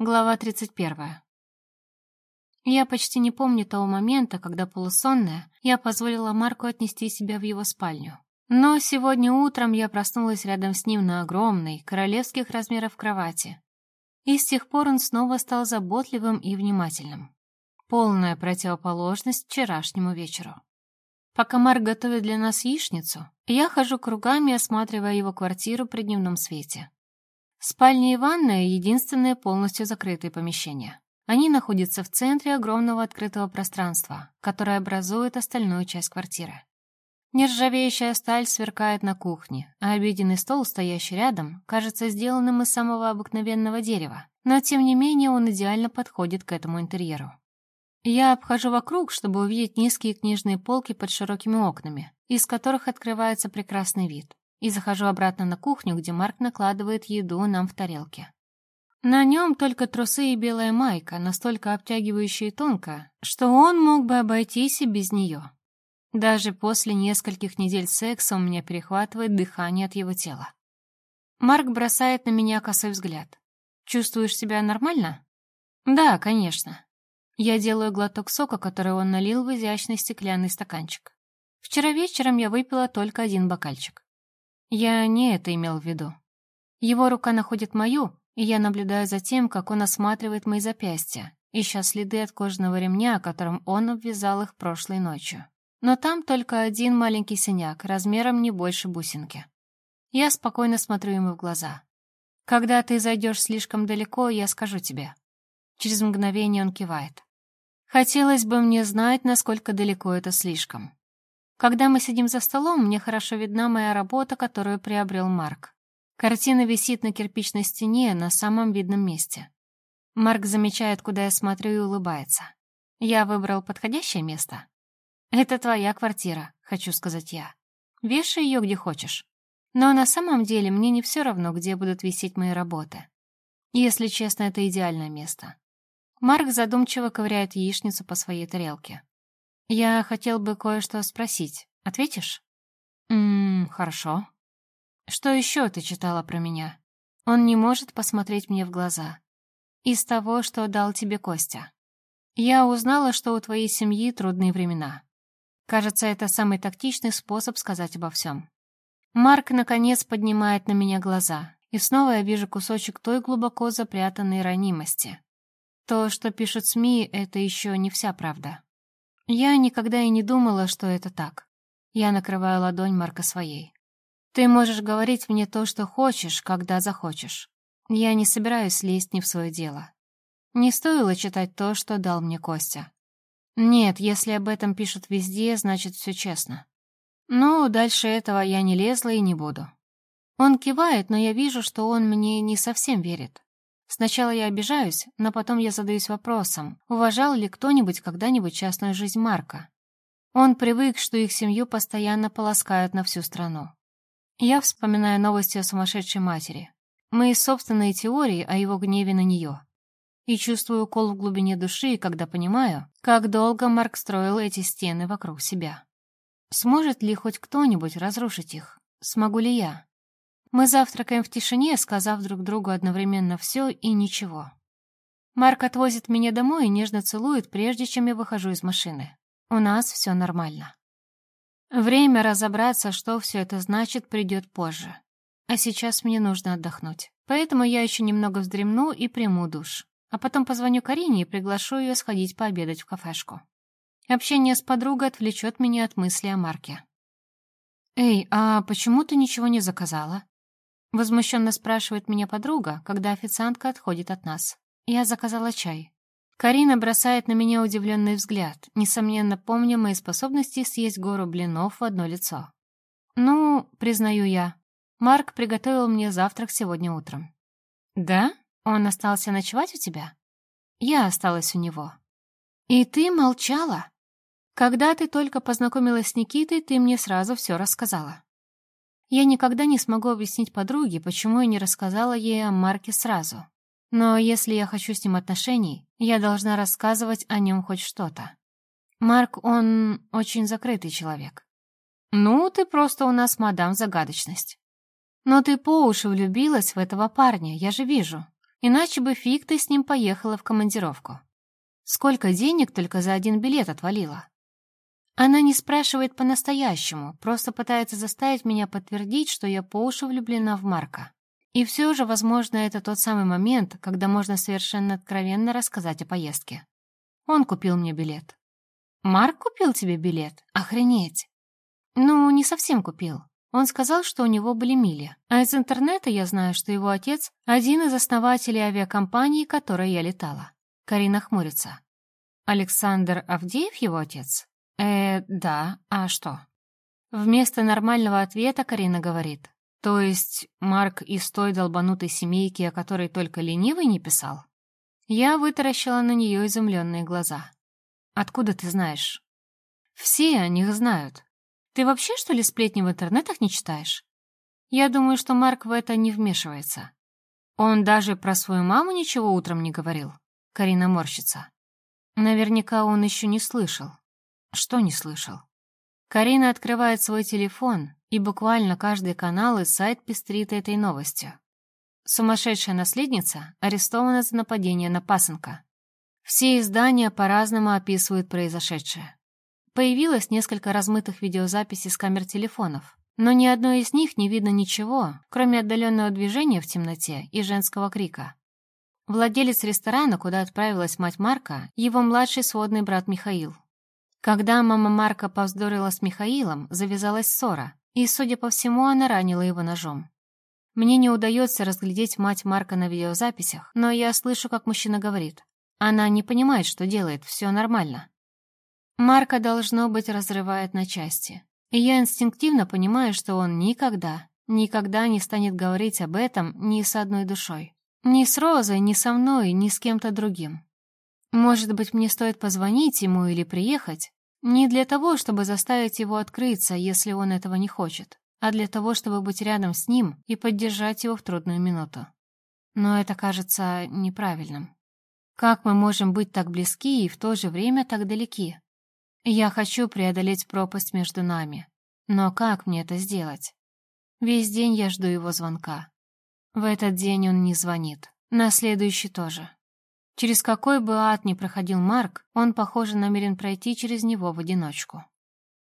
Глава 31. Я почти не помню того момента, когда полусонная, я позволила Марку отнести себя в его спальню. Но сегодня утром я проснулась рядом с ним на огромной, королевских размеров кровати. И с тех пор он снова стал заботливым и внимательным. Полная противоположность вчерашнему вечеру. Пока Марк готовит для нас яичницу, я хожу кругами, осматривая его квартиру при дневном свете. Спальня и ванная — единственные полностью закрытые помещения. Они находятся в центре огромного открытого пространства, которое образует остальную часть квартиры. Нержавеющая сталь сверкает на кухне, а обеденный стол, стоящий рядом, кажется сделанным из самого обыкновенного дерева, но тем не менее он идеально подходит к этому интерьеру. Я обхожу вокруг, чтобы увидеть низкие книжные полки под широкими окнами, из которых открывается прекрасный вид и захожу обратно на кухню, где Марк накладывает еду нам в тарелки. На нем только трусы и белая майка, настолько обтягивающая и тонкая, что он мог бы обойтись и без нее. Даже после нескольких недель секса у меня перехватывает дыхание от его тела. Марк бросает на меня косой взгляд. «Чувствуешь себя нормально?» «Да, конечно». Я делаю глоток сока, который он налил в изящный стеклянный стаканчик. Вчера вечером я выпила только один бокальчик. Я не это имел в виду. Его рука находит мою, и я наблюдаю за тем, как он осматривает мои запястья, ища следы от кожаного ремня, которым он обвязал их прошлой ночью. Но там только один маленький синяк, размером не больше бусинки. Я спокойно смотрю ему в глаза. «Когда ты зайдешь слишком далеко, я скажу тебе». Через мгновение он кивает. «Хотелось бы мне знать, насколько далеко это слишком». Когда мы сидим за столом, мне хорошо видна моя работа, которую приобрел Марк. Картина висит на кирпичной стене на самом видном месте. Марк замечает, куда я смотрю и улыбается. Я выбрал подходящее место. Это твоя квартира, хочу сказать я. Вешай ее где хочешь. Но на самом деле мне не все равно, где будут висеть мои работы. Если честно, это идеальное место. Марк задумчиво ковыряет яичницу по своей тарелке. «Я хотел бы кое-что спросить. Ответишь?» «Ммм, хорошо». «Что еще ты читала про меня?» Он не может посмотреть мне в глаза. «Из того, что дал тебе Костя. Я узнала, что у твоей семьи трудные времена. Кажется, это самый тактичный способ сказать обо всем. Марк, наконец, поднимает на меня глаза, и снова я вижу кусочек той глубоко запрятанной ранимости. То, что пишут СМИ, это еще не вся правда. Я никогда и не думала, что это так. Я накрываю ладонь Марка своей. Ты можешь говорить мне то, что хочешь, когда захочешь. Я не собираюсь лезть не в свое дело. Не стоило читать то, что дал мне Костя. Нет, если об этом пишут везде, значит, все честно. Ну, дальше этого я не лезла и не буду. Он кивает, но я вижу, что он мне не совсем верит. Сначала я обижаюсь, но потом я задаюсь вопросом, уважал ли кто-нибудь когда-нибудь частную жизнь Марка. Он привык, что их семью постоянно полоскают на всю страну. Я вспоминаю новости о сумасшедшей матери, мои собственные теории о его гневе на нее. И чувствую укол в глубине души, когда понимаю, как долго Марк строил эти стены вокруг себя. Сможет ли хоть кто-нибудь разрушить их? Смогу ли я? Мы завтракаем в тишине, сказав друг другу одновременно все и ничего. Марк отвозит меня домой и нежно целует, прежде чем я выхожу из машины. У нас все нормально. Время разобраться, что все это значит, придет позже. А сейчас мне нужно отдохнуть. Поэтому я еще немного вздремну и приму душ. А потом позвоню Карине и приглашу ее сходить пообедать в кафешку. Общение с подругой отвлечет меня от мысли о Марке. «Эй, а почему ты ничего не заказала?» Возмущенно спрашивает меня подруга, когда официантка отходит от нас. Я заказала чай. Карина бросает на меня удивленный взгляд, несомненно помня мои способности съесть гору блинов в одно лицо. «Ну, признаю я, Марк приготовил мне завтрак сегодня утром». «Да? Он остался ночевать у тебя?» «Я осталась у него». «И ты молчала?» «Когда ты только познакомилась с Никитой, ты мне сразу все рассказала». Я никогда не смогу объяснить подруге, почему я не рассказала ей о Марке сразу. Но если я хочу с ним отношений, я должна рассказывать о нем хоть что-то. Марк, он очень закрытый человек. Ну, ты просто у нас мадам загадочность. Но ты по уши влюбилась в этого парня, я же вижу. Иначе бы фиг ты с ним поехала в командировку. Сколько денег только за один билет отвалила? Она не спрашивает по-настоящему, просто пытается заставить меня подтвердить, что я по уши влюблена в Марка. И все же, возможно, это тот самый момент, когда можно совершенно откровенно рассказать о поездке. Он купил мне билет. «Марк купил тебе билет? Охренеть!» «Ну, не совсем купил. Он сказал, что у него были мили. А из интернета я знаю, что его отец — один из основателей авиакомпании, которой я летала. Карина хмурится. Александр Авдеев его отец? Э, да, а что? Вместо нормального ответа Карина говорит. То есть Марк из той долбанутой семейки, о которой только ленивый не писал? Я вытаращила на нее изумленные глаза. Откуда ты знаешь? Все о них знают. Ты вообще, что ли, сплетни в интернетах не читаешь? Я думаю, что Марк в это не вмешивается. Он даже про свою маму ничего утром не говорил. Карина морщится. Наверняка он еще не слышал. Что не слышал? Карина открывает свой телефон, и буквально каждый канал и сайт пестрит этой новостью. Сумасшедшая наследница арестована за нападение на пасынка. Все издания по-разному описывают произошедшее. Появилось несколько размытых видеозаписей с камер телефонов, но ни одной из них не видно ничего, кроме отдаленного движения в темноте и женского крика. Владелец ресторана, куда отправилась мать Марка, его младший сводный брат Михаил. Когда мама Марка повздорила с Михаилом, завязалась ссора, и, судя по всему, она ранила его ножом. Мне не удается разглядеть мать Марка на видеозаписях, но я слышу, как мужчина говорит. Она не понимает, что делает, все нормально. Марка, должно быть, разрывает на части. И я инстинктивно понимаю, что он никогда, никогда не станет говорить об этом ни с одной душой. Ни с Розой, ни со мной, ни с кем-то другим. Может быть, мне стоит позвонить ему или приехать? Не для того, чтобы заставить его открыться, если он этого не хочет, а для того, чтобы быть рядом с ним и поддержать его в трудную минуту. Но это кажется неправильным. Как мы можем быть так близки и в то же время так далеки? Я хочу преодолеть пропасть между нами. Но как мне это сделать? Весь день я жду его звонка. В этот день он не звонит. На следующий тоже. Через какой бы ад ни проходил Марк, он, похоже, намерен пройти через него в одиночку.